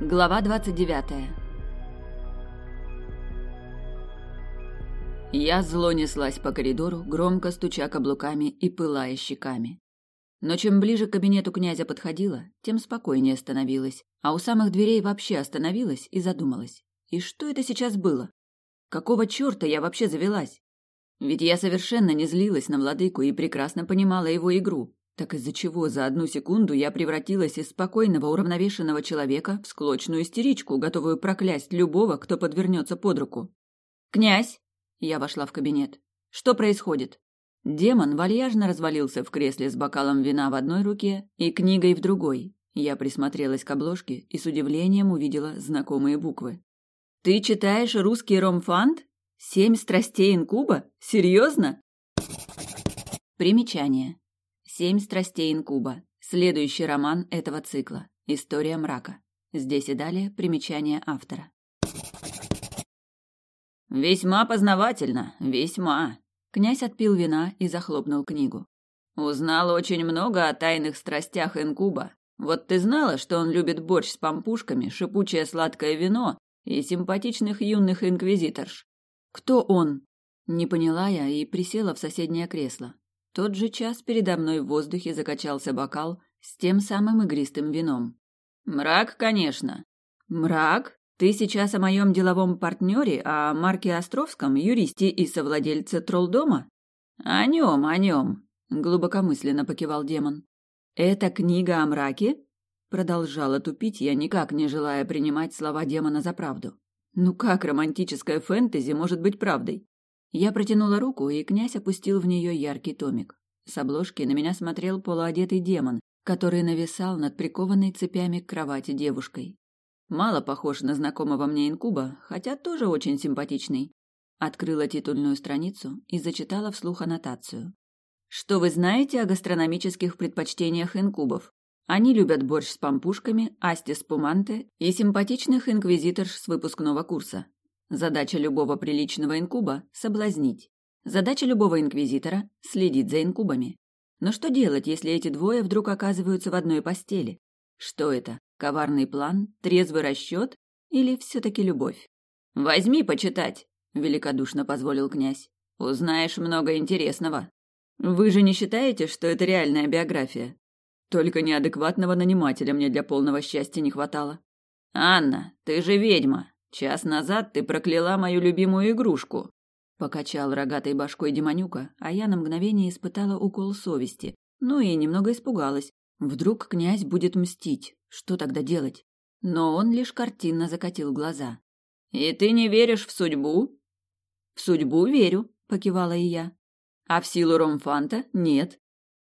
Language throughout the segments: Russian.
Глава 29. Я зло неслась по коридору, громко стуча каблуками и пылая щеками. Но чем ближе к кабинету князя подходила, тем спокойнее становилась, а у самых дверей вообще остановилась и задумалась. И что это сейчас было? Какого черта я вообще завелась? Ведь я совершенно не злилась на владыку и прекрасно понимала его игру. Так из-за чего за одну секунду я превратилась из спокойного, уравновешенного человека в склочную истеричку, готовую проклясть любого, кто подвернется под руку? «Князь!» – я вошла в кабинет. «Что происходит?» Демон вальяжно развалился в кресле с бокалом вина в одной руке и книгой в другой. Я присмотрелась к обложке и с удивлением увидела знакомые буквы. «Ты читаешь русский ромфант? Семь страстей инкуба? Серьезно?» Примечание. Семь страстей инкуба. Следующий роман этого цикла. История мрака. Здесь и далее примечание автора. Весьма познавательно, весьма. Князь отпил вина и захлопнул книгу. Узнал очень много о тайных страстях инкуба. Вот ты знала, что он любит борщ с пампушками, шипучее сладкое вино и симпатичных юных инквизиторш. Кто он? Не поняла я и присела в соседнее кресло тот же час передо мной в воздухе закачался бокал с тем самым игристым вином. «Мрак, конечно». «Мрак? Ты сейчас о моем деловом партнере, о Марке Островском, юристе и совладельце троллдома?» «О нем, о нем», — глубокомысленно покивал демон. «Это книга о мраке?» Продолжала тупить я, никак не желая принимать слова демона за правду. «Ну как романтическое фэнтези может быть правдой? Я протянула руку, и князь опустил в нее яркий томик. С обложки на меня смотрел полуодетый демон, который нависал над прикованной цепями к кровати девушкой. Мало похож на знакомого мне инкуба, хотя тоже очень симпатичный. Открыла титульную страницу и зачитала вслух аннотацию. Что вы знаете о гастрономических предпочтениях инкубов? Они любят борщ с пампушками, асти с пуманте и симпатичных инквизиторш с выпускного курса. Задача любого приличного инкуба – соблазнить. Задача любого инквизитора – следить за инкубами. Но что делать, если эти двое вдруг оказываются в одной постели? Что это? Коварный план? Трезвый расчет? Или все-таки любовь? «Возьми почитать», – великодушно позволил князь. «Узнаешь много интересного. Вы же не считаете, что это реальная биография? Только неадекватного нанимателя мне для полного счастья не хватало. Анна, ты же ведьма, Час назад ты прокляла мою любимую игрушку. Покачал рогатой башкой Демонюка, а я на мгновение испытала укол совести. Ну и немного испугалась. Вдруг князь будет мстить. Что тогда делать? Но он лишь картинно закатил глаза. «И ты не веришь в судьбу?» «В судьбу верю», — покивала и я. «А в силу Ромфанта нет».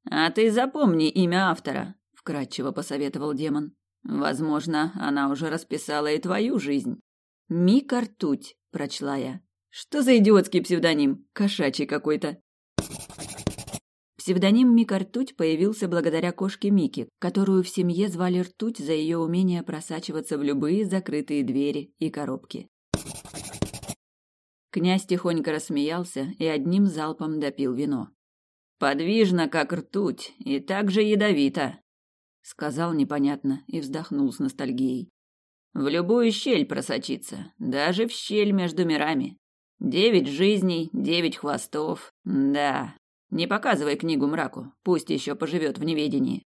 «А ты запомни имя автора», — вкратчиво посоветовал демон. «Возможно, она уже расписала и твою жизнь». «Мика Ртуть», — прочла я. «Что за идиотский псевдоним? Кошачий какой-то». Псевдоним Мика Ртуть появился благодаря кошке Мики, которую в семье звали Ртуть за ее умение просачиваться в любые закрытые двери и коробки. Князь тихонько рассмеялся и одним залпом допил вино. «Подвижно, как ртуть, и так же ядовито», — сказал непонятно и вздохнул с ностальгией. В любую щель просочиться, даже в щель между мирами. Девять жизней, девять хвостов. Да. Не показывай книгу мраку, пусть еще поживет в неведении.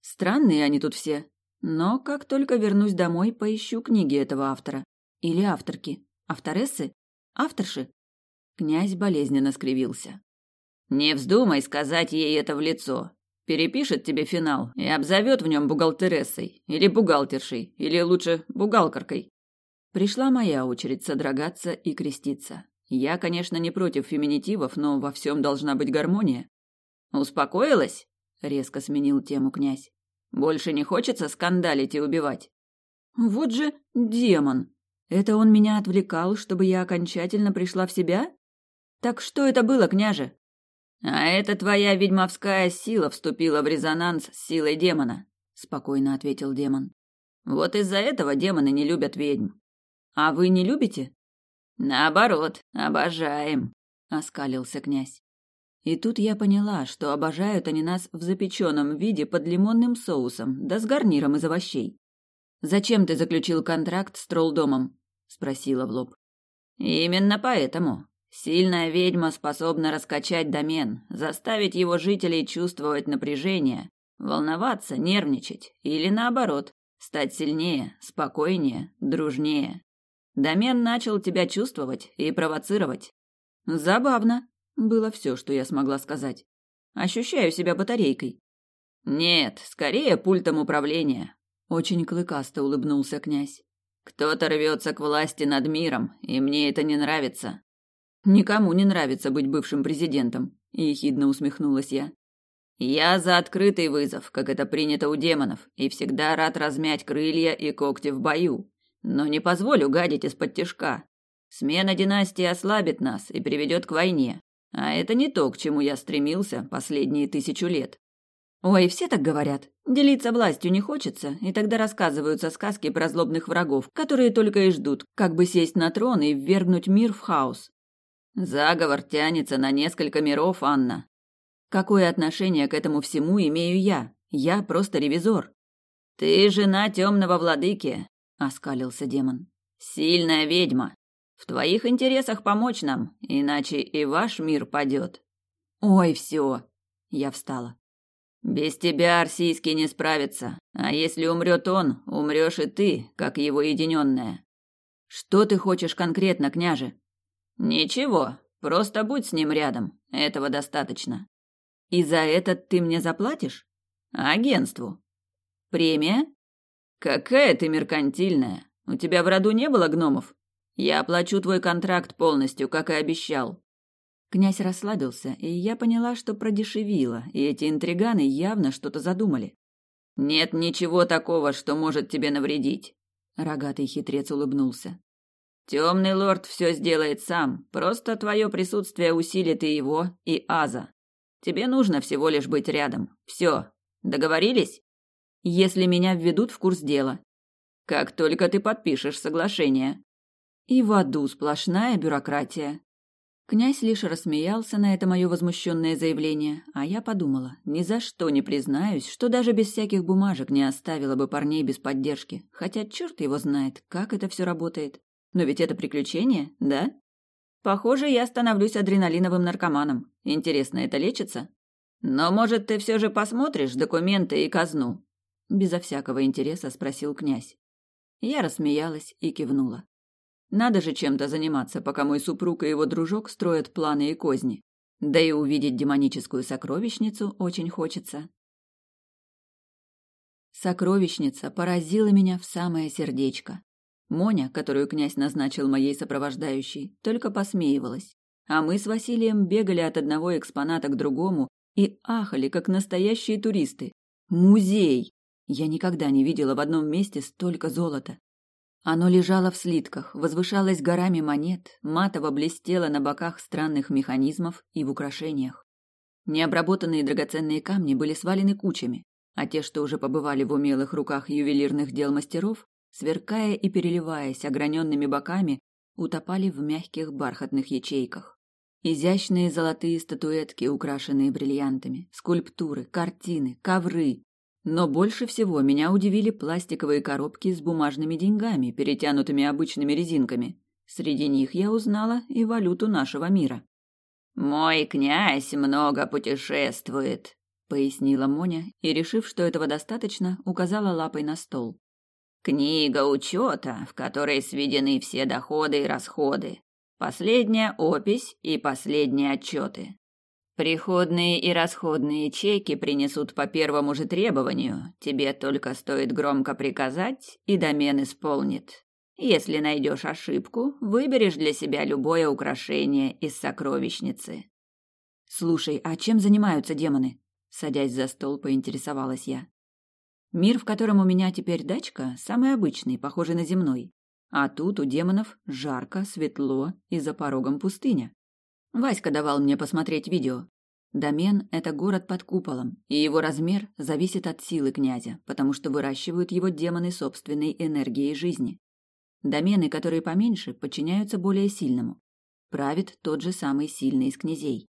Странные они тут все. Но как только вернусь домой, поищу книги этого автора. Или авторки. Авторессы? Авторши? Князь болезненно скривился. Не вздумай сказать ей это в лицо перепишет тебе финал и обзовет в нем бухгалтерессой или бухгалтершей, или лучше бухгалтеркой. Пришла моя очередь содрогаться и креститься. Я, конечно, не против феминитивов, но во всем должна быть гармония. Успокоилась? Резко сменил тему князь. Больше не хочется скандалить и убивать. Вот же демон. Это он меня отвлекал, чтобы я окончательно пришла в себя? Так что это было, княже? А это твоя ведьмовская сила вступила в резонанс с силой демона, спокойно ответил демон. Вот из-за этого демоны не любят ведьм. А вы не любите? Наоборот, обожаем, оскалился князь. И тут я поняла, что обожают они нас в запеченном виде под лимонным соусом, да с гарниром из овощей. Зачем ты заключил контракт с троллдомом? спросила в лоб. Именно поэтому. Сильная ведьма способна раскачать домен, заставить его жителей чувствовать напряжение, волноваться, нервничать или наоборот, стать сильнее, спокойнее, дружнее. Домен начал тебя чувствовать и провоцировать. Забавно, было все, что я смогла сказать. Ощущаю себя батарейкой. Нет, скорее пультом управления. Очень клыкасто улыбнулся князь. Кто-то рвется к власти над миром, и мне это не нравится. Никому не нравится быть бывшим президентом, ехидно усмехнулась я. Я за открытый вызов, как это принято у демонов, и всегда рад размять крылья и когти в бою, но не позволю гадить из-под тишка. Смена династии ослабит нас и приведет к войне, а это не то, к чему я стремился последние тысячу лет. Ой, все так говорят. Делиться властью не хочется, и тогда рассказываются сказки про злобных врагов, которые только и ждут, как бы сесть на трон и ввергнуть мир в хаос. Заговор тянется на несколько миров, Анна. Какое отношение к этому всему имею я? Я просто ревизор. Ты жена темного владыки, оскалился демон. Сильная ведьма. В твоих интересах помочь нам, иначе и ваш мир падет. Ой, все. Я встала. Без тебя Арсийский не справится, а если умрет он, умрешь и ты, как его единенная. Что ты хочешь конкретно, княже? Ничего, просто будь с ним рядом, этого достаточно. И за это ты мне заплатишь? Агентству. Премия? Какая ты меркантильная. У тебя в роду не было гномов? Я оплачу твой контракт полностью, как и обещал. Князь расслабился, и я поняла, что продешевило, и эти интриганы явно что-то задумали. Нет ничего такого, что может тебе навредить. Рогатый хитрец улыбнулся. Темный лорд все сделает сам, просто твое присутствие усилит и его, и Аза. Тебе нужно всего лишь быть рядом. Все. Договорились? Если меня введут в курс дела. Как только ты подпишешь соглашение. И в аду сплошная бюрократия. Князь лишь рассмеялся на это мое возмущенное заявление, а я подумала, ни за что не признаюсь, что даже без всяких бумажек не оставила бы парней без поддержки, хотя черт его знает, как это все работает. Но ведь это приключение, да? Похоже, я становлюсь адреналиновым наркоманом. Интересно, это лечится? Но, может, ты все же посмотришь документы и казну? Безо всякого интереса спросил князь. Я рассмеялась и кивнула. Надо же чем-то заниматься, пока мой супруг и его дружок строят планы и козни. Да и увидеть демоническую сокровищницу очень хочется. Сокровищница поразила меня в самое сердечко. Моня, которую князь назначил моей сопровождающей, только посмеивалась. А мы с Василием бегали от одного экспоната к другому и ахали, как настоящие туристы. Музей! Я никогда не видела в одном месте столько золота. Оно лежало в слитках, возвышалось горами монет, матово блестело на боках странных механизмов и в украшениях. Необработанные драгоценные камни были свалены кучами, а те, что уже побывали в умелых руках ювелирных дел мастеров, сверкая и переливаясь ограненными боками, утопали в мягких бархатных ячейках. Изящные золотые статуэтки, украшенные бриллиантами, скульптуры, картины, ковры, но больше всего меня удивили пластиковые коробки с бумажными деньгами, перетянутыми обычными резинками. Среди них я узнала и валюту нашего мира. «Мой князь много путешествует», — пояснила Моня, и, решив, что этого достаточно, указала лапой на стол. «Книга учета, в которой сведены все доходы и расходы. Последняя опись и последние отчеты. Приходные и расходные чеки принесут по первому же требованию. Тебе только стоит громко приказать, и домен исполнит. Если найдешь ошибку, выберешь для себя любое украшение из сокровищницы. Слушай, а чем занимаются демоны? Садясь за стол, поинтересовалась я. Мир, в котором у меня теперь дачка, самый обычный, похожий на земной. А тут у демонов жарко, светло и за порогом пустыня. Васька давал мне посмотреть видео. Домен – это город под куполом, и его размер зависит от силы князя, потому что выращивают его демоны собственной энергией жизни. Домены, которые поменьше, подчиняются более сильному. Правит тот же самый сильный из князей.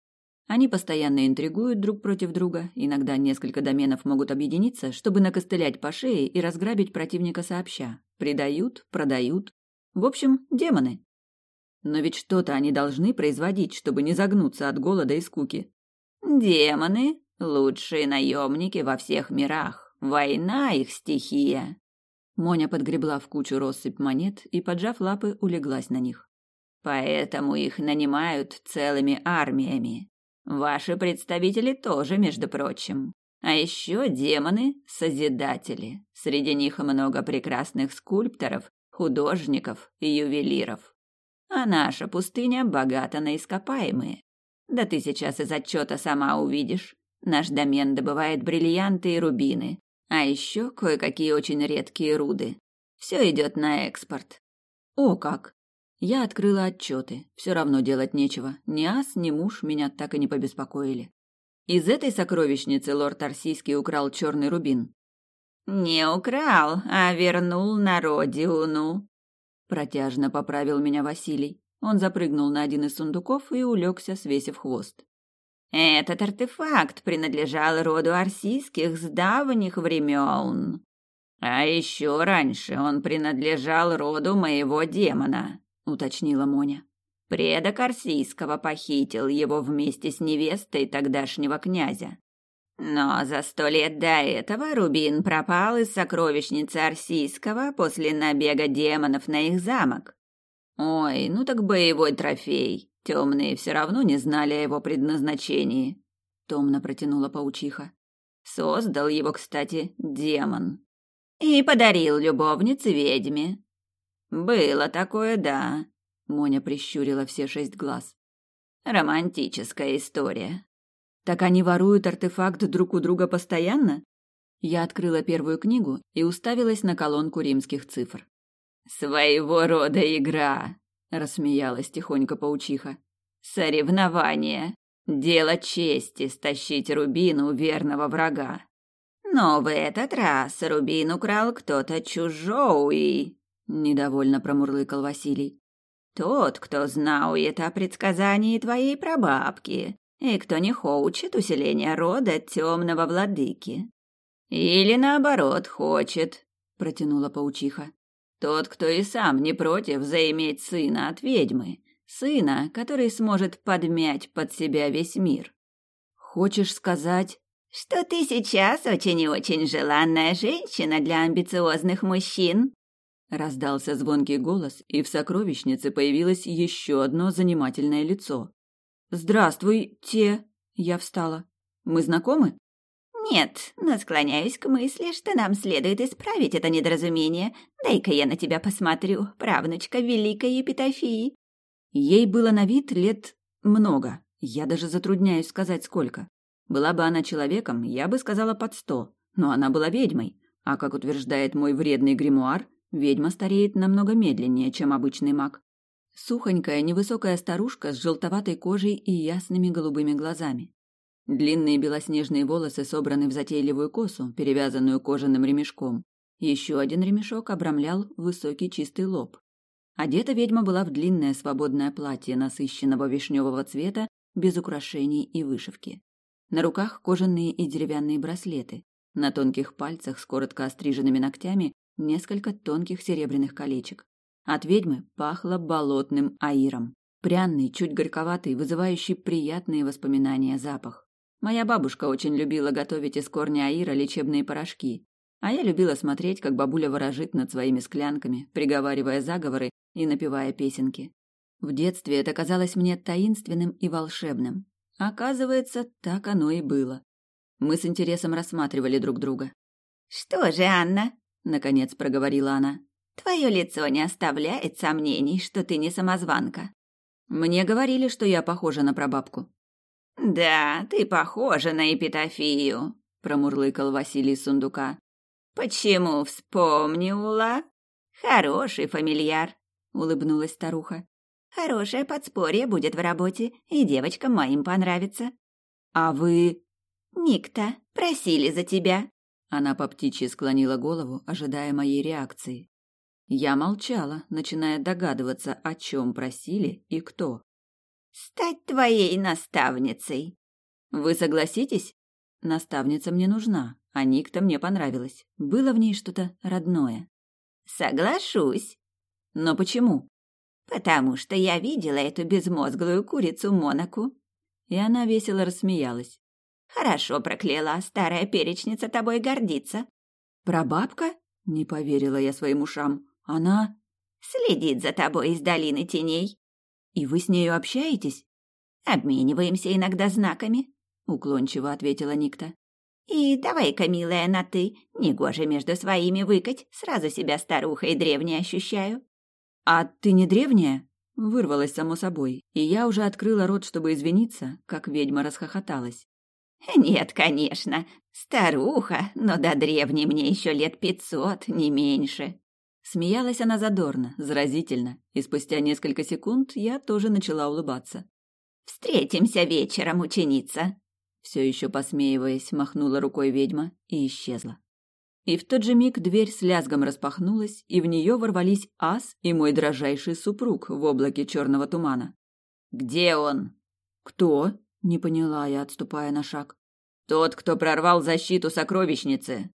Они постоянно интригуют друг против друга, иногда несколько доменов могут объединиться, чтобы накостылять по шее и разграбить противника сообща. Предают, продают. В общем, демоны. Но ведь что-то они должны производить, чтобы не загнуться от голода и скуки. Демоны — лучшие наемники во всех мирах. Война — их стихия. Моня подгребла в кучу россыпь монет и, поджав лапы, улеглась на них. Поэтому их нанимают целыми армиями. Ваши представители тоже, между прочим. А еще демоны – созидатели. Среди них много прекрасных скульпторов, художников и ювелиров. А наша пустыня богата на ископаемые. Да ты сейчас из отчета сама увидишь. Наш домен добывает бриллианты и рубины, а еще кое-какие очень редкие руды. Все идет на экспорт. О как! Я открыла отчеты. Все равно делать нечего. Ни ас, ни муж меня так и не побеспокоили. Из этой сокровищницы лорд Арсийский украл черный рубин. «Не украл, а вернул на родиуну», — протяжно поправил меня Василий. Он запрыгнул на один из сундуков и улегся, свесив хвост. «Этот артефакт принадлежал роду Арсийских с давних времен. А еще раньше он принадлежал роду моего демона уточнила Моня. Предок Арсийского похитил его вместе с невестой тогдашнего князя. Но за сто лет до этого Рубин пропал из сокровищницы Арсийского после набега демонов на их замок. Ой, ну так боевой трофей. Темные все равно не знали о его предназначении. Томно протянула паучиха. Создал его, кстати, демон. И подарил любовнице ведьме. Было такое, да. Моня прищурила все шесть глаз. Романтическая история. Так они воруют артефакт друг у друга постоянно? Я открыла первую книгу и уставилась на колонку римских цифр. Своего рода игра, рассмеялась тихонько паучиха. Соревнование. Дело чести стащить рубин у верного врага. Но в этот раз рубин украл кто-то чужой, недовольно промурлыкал Василий. Тот, кто знает о предсказании твоей прабабки, и кто не хочет усиления рода темного владыки. Или наоборот хочет, протянула паучиха. Тот, кто и сам не против заиметь сына от ведьмы, сына, который сможет подмять под себя весь мир. Хочешь сказать, что ты сейчас очень и очень желанная женщина для амбициозных мужчин? Раздался звонкий голос, и в сокровищнице появилось еще одно занимательное лицо. «Здравствуйте!» Я встала. «Мы знакомы?» «Нет, но склоняюсь к мысли, что нам следует исправить это недоразумение. Дай-ка я на тебя посмотрю, правнучка великой Епитофии». Ей было на вид лет много. Я даже затрудняюсь сказать, сколько. Была бы она человеком, я бы сказала под сто. Но она была ведьмой. А как утверждает мой вредный гримуар, Ведьма стареет намного медленнее, чем обычный маг. Сухонькая, невысокая старушка с желтоватой кожей и ясными голубыми глазами. Длинные белоснежные волосы собраны в затейливую косу, перевязанную кожаным ремешком. Еще один ремешок обрамлял высокий чистый лоб. Одета ведьма была в длинное свободное платье насыщенного вишневого цвета, без украшений и вышивки. На руках кожаные и деревянные браслеты. На тонких пальцах с коротко остриженными ногтями несколько тонких серебряных колечек. От ведьмы пахло болотным аиром. Пряный, чуть горьковатый, вызывающий приятные воспоминания запах. Моя бабушка очень любила готовить из корня аира лечебные порошки, а я любила смотреть, как бабуля ворожит над своими склянками, приговаривая заговоры и напевая песенки. В детстве это казалось мне таинственным и волшебным. Оказывается, так оно и было. Мы с интересом рассматривали друг друга. «Что же, Анна, наконец проговорила она. Твое лицо не оставляет сомнений, что ты не самозванка. Мне говорили, что я похожа на прабабку. Да, ты похожа на эпитофию, промурлыкал Василий сундука. Почему вспомнила? Хороший фамильяр, улыбнулась старуха. Хорошее подспорье будет в работе, и девочкам моим понравится. А вы... Никто, просили за тебя. Она по птичьи склонила голову, ожидая моей реакции. Я молчала, начиная догадываться, о чем просили и кто. «Стать твоей наставницей», Вы согласитесь? Наставница мне нужна, а Никта мне понравилась. Было в ней что-то родное. Соглашусь. Но почему? Потому что я видела эту безмозглую курицу Монаку. И она весело рассмеялась. Хорошо прокляла, старая перечница тобой гордится. Прабабка? Не поверила я своим ушам. Она следит за тобой из долины теней. И вы с нею общаетесь? Обмениваемся иногда знаками, уклончиво ответила Никта. И давай-ка, милая, на ты. Негоже между своими выкать, сразу себя старухой древней ощущаю. А ты не древняя? Вырвалась само собой, и я уже открыла рот, чтобы извиниться, как ведьма расхохоталась. «Нет, конечно. Старуха, но до древней мне еще лет пятьсот, не меньше». Смеялась она задорно, заразительно, и спустя несколько секунд я тоже начала улыбаться. «Встретимся вечером, ученица!» Все еще посмеиваясь, махнула рукой ведьма и исчезла. И в тот же миг дверь с лязгом распахнулась, и в нее ворвались ас и мой дрожайший супруг в облаке черного тумана. «Где он?» «Кто?» — не поняла я, отступая на шаг. «Тот, кто прорвал защиту сокровищницы».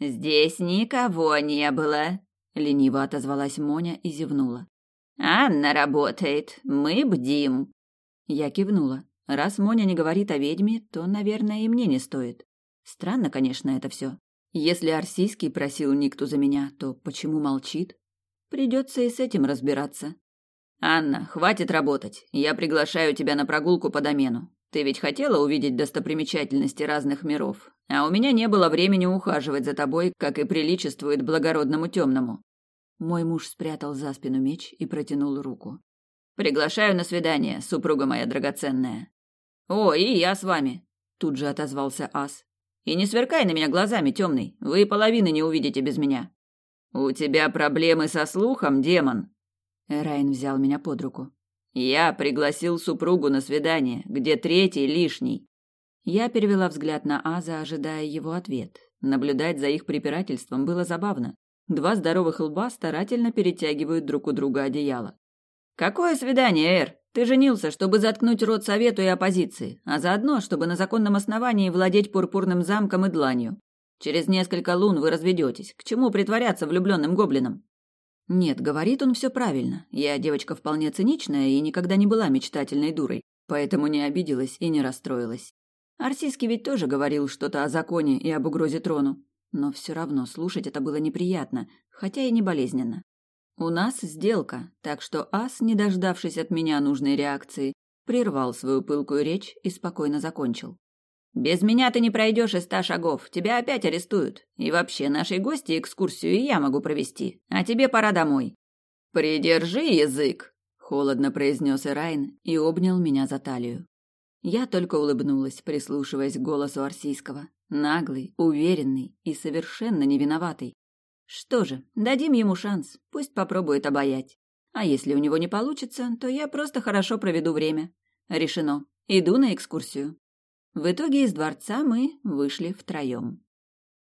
«Здесь никого не было», — лениво отозвалась Моня и зевнула. «Анна работает, мы бдим». Я кивнула. Раз Моня не говорит о ведьме, то, наверное, и мне не стоит. Странно, конечно, это все. Если Арсийский просил Никту за меня, то почему молчит? Придется и с этим разбираться. Анна, хватит работать. Я приглашаю тебя на прогулку по домену. Ты ведь хотела увидеть достопримечательности разных миров, а у меня не было времени ухаживать за тобой, как и приличествует благородному темному. Мой муж спрятал за спину меч и протянул руку. Приглашаю на свидание, супруга моя драгоценная. О, и я с вами. Тут же отозвался Ас. И не сверкай на меня глазами, темный. Вы половины не увидите без меня. У тебя проблемы со слухом, демон. Райн взял меня под руку. Я пригласил супругу на свидание, где третий лишний. Я перевела взгляд на Аза, ожидая его ответ. Наблюдать за их препирательством было забавно. Два здоровых лба старательно перетягивают друг у друга одеяло. Какое свидание, Эр? Ты женился, чтобы заткнуть рот совету и оппозиции, а заодно, чтобы на законном основании владеть пурпурным замком и дланью. Через несколько лун вы разведетесь. К чему притворяться влюбленным гоблином? Нет, говорит он все правильно. Я девочка вполне циничная и никогда не была мечтательной дурой, поэтому не обиделась и не расстроилась. Арсийский ведь тоже говорил что-то о законе и об угрозе трону. Но все равно слушать это было неприятно, хотя и не болезненно. У нас сделка, так что Ас, не дождавшись от меня нужной реакции, прервал свою пылкую речь и спокойно закончил. «Без меня ты не пройдешь и ста шагов, тебя опять арестуют. И вообще, нашей гости экскурсию и я могу провести, а тебе пора домой». «Придержи язык», — холодно произнес Ирайн и обнял меня за талию. Я только улыбнулась, прислушиваясь к голосу Арсийского. Наглый, уверенный и совершенно невиноватый. Что же, дадим ему шанс, пусть попробует обаять. А если у него не получится, то я просто хорошо проведу время. Решено. Иду на экскурсию. В итоге из дворца мы вышли втроем.